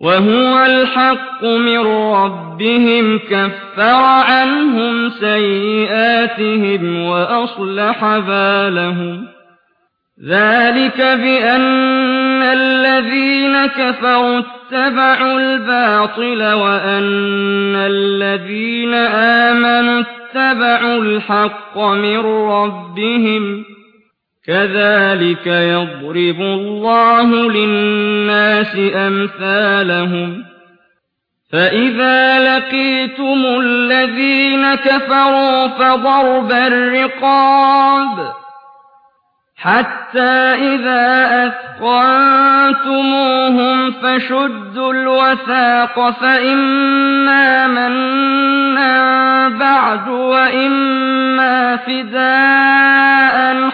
وهو الحق من ربهم كفر عنهم سيئاتهم وأصلح بالهم. ذلك بأن الذين كفروا اتبعوا الباطل وأن الذين آمنوا اتبعوا الحق من ربهم. كذلك يضرب الله للناس أمثالهم. فإذا لقيتم الذين كفروا فضرب الرقاب. حتى إذا أثقنتموهم فشدوا الوثاق فإما منا بعد وإما فداء.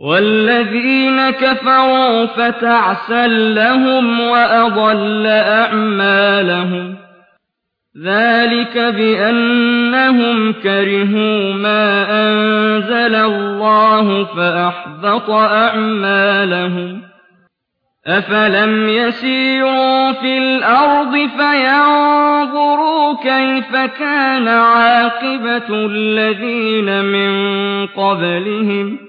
والذين كفروا فتعسل لهم وأضل أعمالهم. ذلك بأنهم كرهوا ما أنزل الله فأحبط أعمالهم. أفلم يسيروا في الأرض فينظروا كيف كان عاقبة الذين من قبلهم.